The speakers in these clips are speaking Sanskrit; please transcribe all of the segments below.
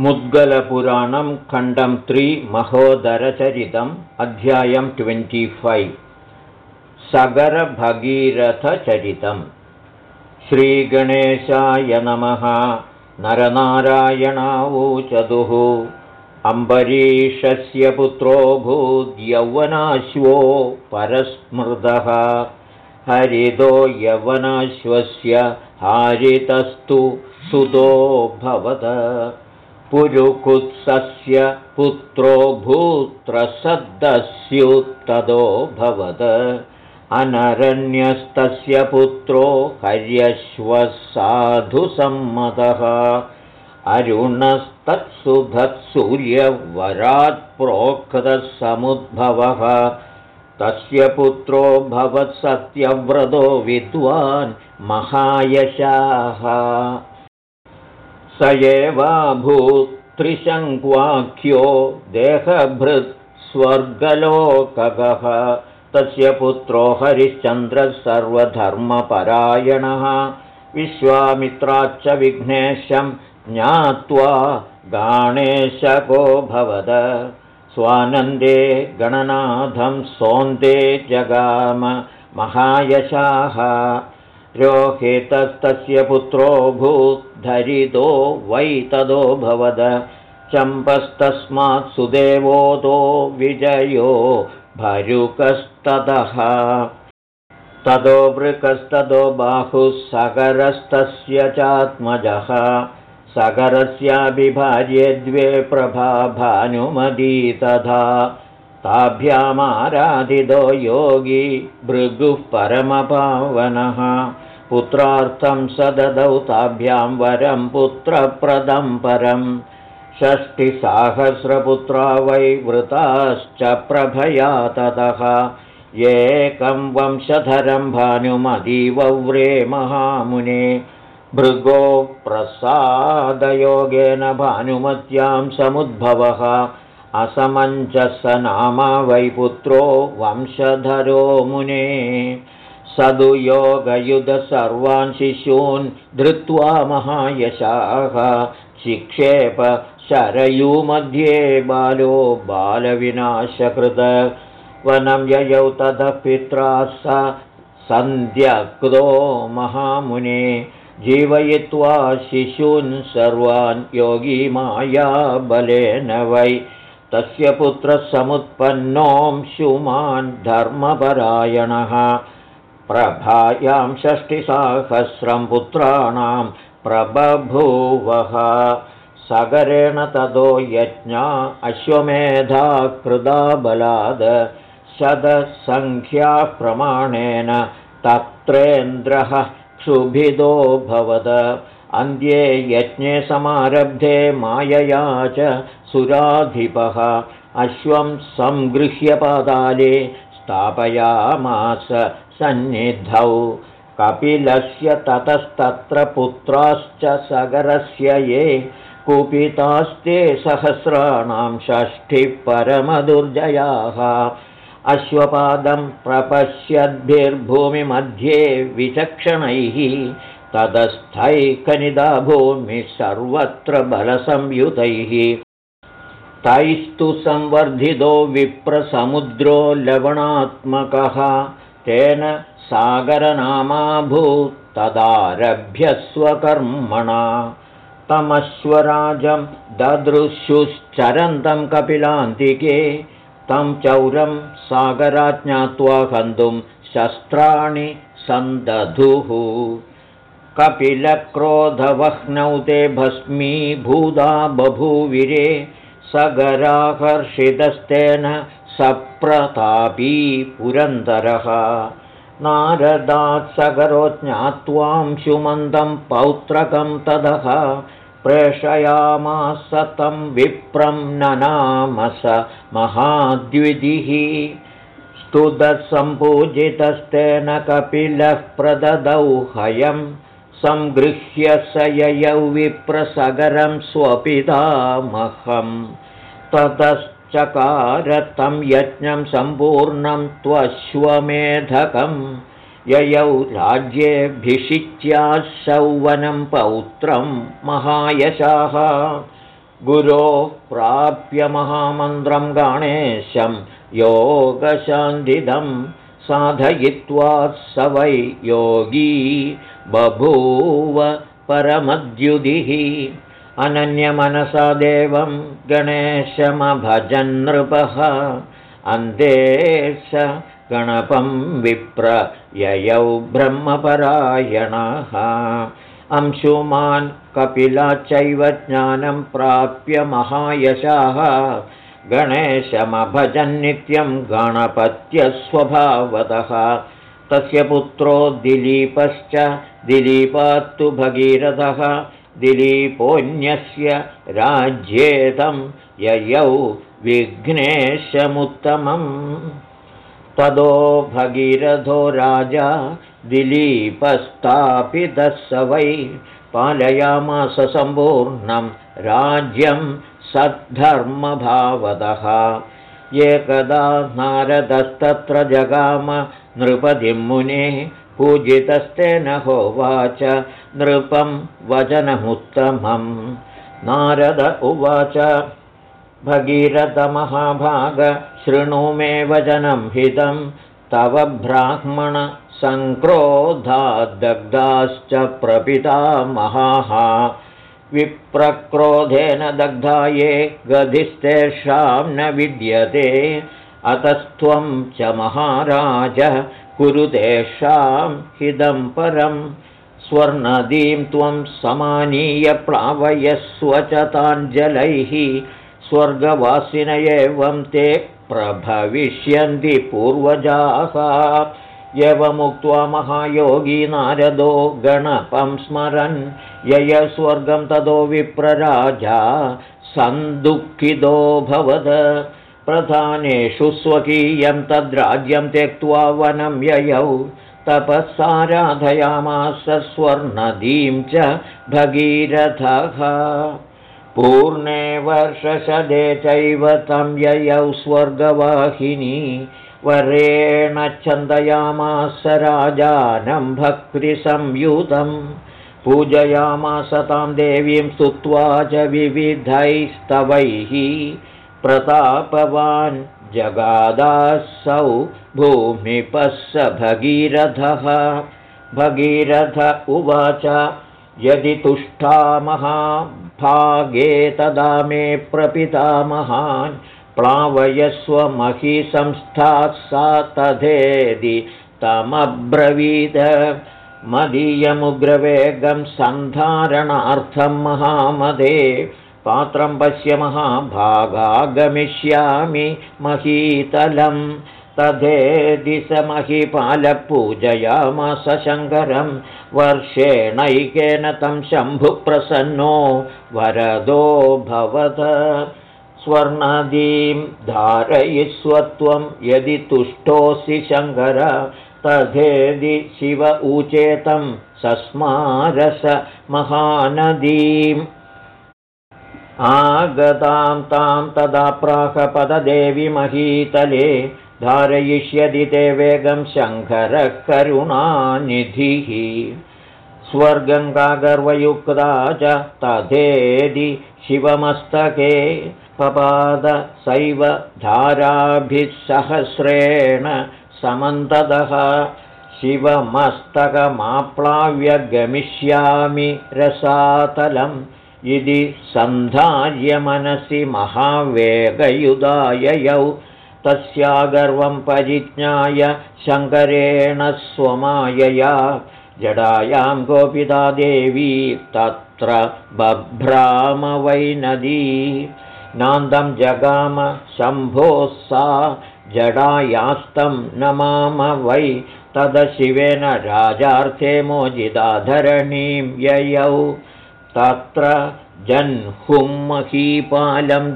मुद्गलपुराणं खण्डं त्रि महोदरचरितम् अध्यायं ट्वेण्टिफैव् सगरभगीरथचरितम्। श्रीगणेशाय नमः नरनारायणावोचतुः अम्बरीषस्य पुत्रो भूद्यौवनाश्वो परस्मृतः। हरितो यवनाश्वस्य हारितस्तु सुतो भवत पुरुकुत्सस्य पुत्रो भूत्रसद्दस्युत्तदो भवद। अनरण्यस्तस्य पुत्रो हर्यश्वः साधुसम्मतः प्रोक्तसमुद्भवः तस्य पुत्रो भवत्सत्यव्रतो विद्वान् महायशाः स एवाभूत्त्रिशङ्क्वाख्यो देहभृत् स्वर्गलोकगः तस्य पुत्रो हरिश्चन्द्रः सर्वधर्मपरायणः। विश्वामित्राच्च विघ्नेशं ज्ञात्वा गाणेशको भवद। स्वानन्दे गणनाथं सोन्दे जगाम महायशाः रोहितस्तस्य पुत्रो भूद्धरितो वै तदो भवद। चम्पस्तस्मात् सुदेवोदो विजयो भरुकस्ततः। ततो वृकस्ततो बाहुः सगरस्तस्य चात्मजः। सगरस्याभिभार्ये द्वे प्रभाभानुमदी तथा ताभ्यामाराधितो योगी भृगुः परमपावनः। पुत्रार्थं स ददौ ताभ्यां वरं पुत्रप्रदं परं। वै वृताश्च प्रभया ततः। एकं वंशधरं भानुमदीवव्रे महामुने। भृगो प्रसादयोगेन भानुमत्यां समुद्भवः असमञ्जस नामा वै पुत्रो वंशधरो मुने। सदुयोगयुध सर्वान् शिशून् धृत्वा महायशाः। शिक्षेप शरयूमध्ये बालो बालविनाशकृत। वनं ययौ ततः पित्रा स सन्ध्यक्तो महामुने। जीवयित्वा शिशून् सर्वान् योगी माया बलेन वै तस्य पुत्रः धर्मपरायणः। प्रभायां षष्टिसाहस्रं पुत्राणां प्रबभूवः। सगरेण ततो यज्ञा अश्वमेधा कृदा बलाद। शतसङ्ख्याप्रमाणेन तत्रेन्द्रः क्षुभिदो भवद। अन्ध्ये यज्ञे समारब्धे मायया च सुराधिपः अश्वं सङ्गृह्य पादाले स्थापयामास सन्निधौ। कपिलस्य ततस्तत्र पुत्राश्च सगरस्य ये कुपितास्ते सहस्राणां षष्ठिः परमदुर्जयाः। अश्वपादं प्रपश्यद्भिर्भूमिमध्ये विचक्षणैः ततस्थैकनिदा भूमिः सर्वत्र बलसंयुतैः तैस्तु संवर्धितो विप्रसमुद्रो लवणात्मकः तेन सागरनामाभूत्तदारभ्य स्वकर्मणा तमश्वराजं ददृशुश्चरन्तं कपिलान्तिके तं चौरं सागराज्ञात्वा हन्तुं शस्त्राणि सन्दधुः। कपिलक्रोधवह्नौ ते भस्मीभूता बभूविरे सगराकर्षितस्तेन सप्रतापी पुरन्दरः। नारदात् सगरो ज्ञात्वां शुमन्दं पौत्रकं तदः। प्रेषयामास तं विप्रं ननामस महाद्विधिः स्तुतसम्पूजितस्तेन कपिलः प्रददौ हयम् सङ्गृह्य स ययौ विप्रसगरं ततश्चकारतं यज्ञं सम्पूर्णं त्वश्वमेधकं ययौ राज्येऽभिषिच्याः सौवनं पौत्रं महायशाः। गुरोः प्राप्य महामन्त्रं गणेशं योगशान्दिदं साधयित्वा स वै योगी बभूव परमद्युदिः अनन्यमनसा देवं गणेशमभजन्नृपः अन्ते स गणपं विप्र ययौ ब्रह्मपरायणः। अंशुमान् कपिला चैव ज्ञानं प्राप्य महायशाः। गणेशमभजन्नित्यं गणपत्यस्वभावतः। तस्य पुत्रो दिलीपश्च दिलीपात्तु भगीरथः दिलीपोऽन्यस्य राज्येतं ययौ विघ्नेशमुत्तमम्। तदो भगीरथो राजा दिलीपस्तापितः स वै पालयामास सम्पूर्णं राज्यं सद्धर्मभावतः एकदा नारदस्तत्र जगाम नृपतिं मुने पूजितस्तेन होवाच नृपं वचनमुत्तमं नारद उवाच भगीरथमहाभाग शृणु मे वचनं हितं तव ब्राह्मणसङ्क्रोधाद्दग्धाश्च प्रपितामहाः विप्रक्रोधेन दग्धा ये गधिस्तेषां न विद्यते। अतस्त्वं च महाराज कुरु तेषां हिदं परं स्वर्णदीं त्वं समानीय प्लावयस्व च ताञ्जलैः स्वर्गवासिन एवं ते प्रभविष्यन्ति पूर्वजाः। यवमुक्त्वा महायोगी नारदो गणपं स्मरन् यय स्वर्गं ततो विप्रराजा भवद प्रधानेषु स्वकीयं तद्राज्यं त्यक्त्वा वनं ययौ। तपःसाराधयामास स्वर्णदीं च भगीरथः। पूर्णे वर्षशदे चैव तं ययौ स्वर्गवाहिनी। वरेण छन्दयामास राजानं भक्तिसंयुतं पूजयामास तां देवीं स्तुत्वा च विविधैस्तवैः प्रतापवान् जगादासौ भूमिपः भगीरथः। भगीरथ उवाच यदि तुष्टामहा भागे तदा मे प्रपितामहान् प्लावयस्व मही संस्थात् सा तथेदि तमब्रवीद। मदीयमुग्रवेगं सन्धारणार्थं महामदे पात्रं पश्य महाभागागमिष्यामि महीतलं तथेदि स महीपालपूजयामास शङ्करं वर्षेणैकेन तं शम्भुप्रसन्नो वरदो भवत। स्वर्णदीं धारयिस्वत्वं यदि तुष्टोऽसि शङ्कर। तथेदि शिव ऊचेतं सस्मारस महानदीम् आगतां तां तदा प्राहपददेवि महीतले धारयिष्यति ते वेगं शङ्करः करुणानिधिः स्वर्गङ्गागर्वयुक्ता च तथेदि शिवमस्तके पपादसैव धाराभिः सहस्रेण शिवमस्तकमाप्लाव्य गमिष्यामि रसातलम् इति सन्धार्यमनसि महावेगयुदाययौ तस्यागर्वं परिज्ञाय शङ्करेण स्वमायया। जडायां गोपिता देवी तत्र बभ्राम वै नदी नान्दं जगाम शम्भोः सा जडायास्तं नमाम वै। तदशिवेन राजार्थे मोजिदाधरणीं ययौ तत्र जह्नुमहीपालं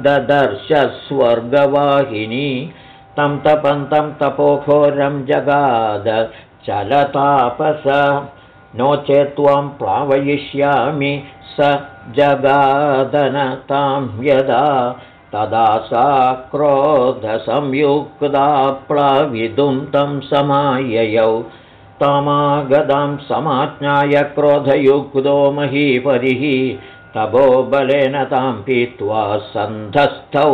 ददर्श स्वर्गवाहिनी तं तपन्तं तपोघोरं जगाद चलतापस नो चेत् त्वं प्लावयिष्यामि स जगादनतां यदा तदा सा क्रोधसंयुक्ता प्लावितुं तं समाययौ तामागदां समाज्ञाय क्रोधयुक्तो महीपरिः तपोबलेन तां पीत्वा सन्धस्थौ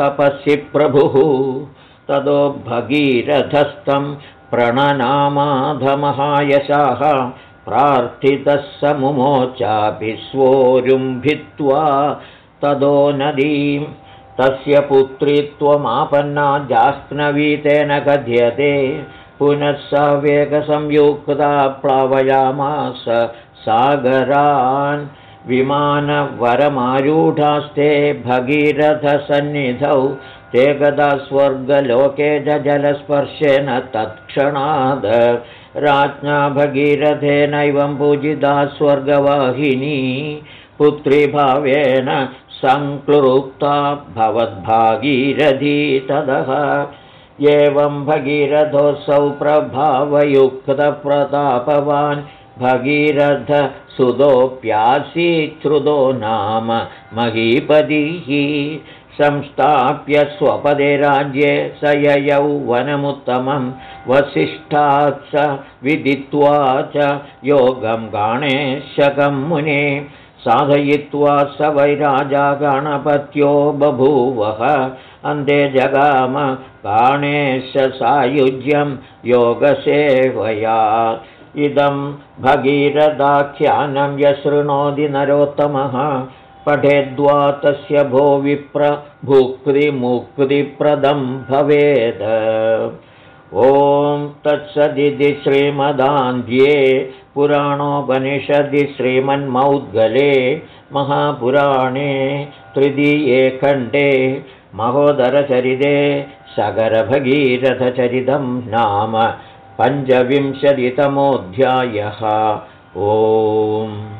तपसि प्रभुः। ततो भगीरथस्थं प्रणनामाधमहायशाः प्रार्थितः स मुमोचापि स्वोरुम्भित्वा तदो नदीं तस्य पुत्रीत्वमापन्ना जाह्नवीतेन कथ्यते पुनः स वेगसंयुक्ता प्लावयामास सागरान् विमानवरमारूढास्ते भगीरथसन्निधौ ते गदा स्वर्गलोके जलस्पर्शेन तत्क्षणाद् राज्ञा भगीरथेनैवं पूजिता स्वर्गवाहिनी पुत्रीभावेन सङ्क्लृक्ता भवद्भागीरथी ततः एवं भगीरथोऽसौ प्रभावयुक्तप्रतापवान्। भगीरथसुतोऽप्यासीच्छ्रुतो नाम महीपतिः संस्थाप्य स्वपदे राज्ये स ययौ वनमुत्तमं। वसिष्ठात् स विदित्वा च योगं गाणेशकं मुने साधयित्वा स वैराजा गणपत्यो बभूवः। अन्ते जगाम गाणेशसायुज्यं योगसेवया। इदं भगीरदाख्यानं यशृणोति नरोत्तमः। पठेद्वा तस्य भो विप्र भुक्तिमुक्तिप्रदं भवेत् ॐ तत्सदिति श्रीमदान्ध्ये पुराणोपनिषदि श्रीमन्मौद्गले महापुराणे तृतीये खण्डे महोदरचरिते सगरभगीरथचरितं नाम पञ्चविंशतितमोऽध्यायः। ओम्